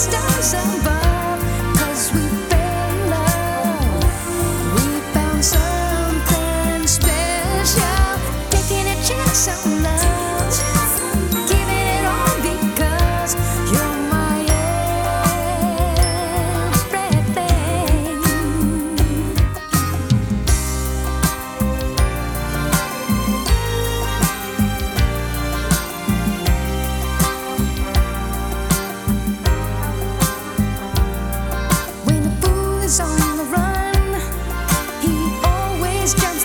stop. just can't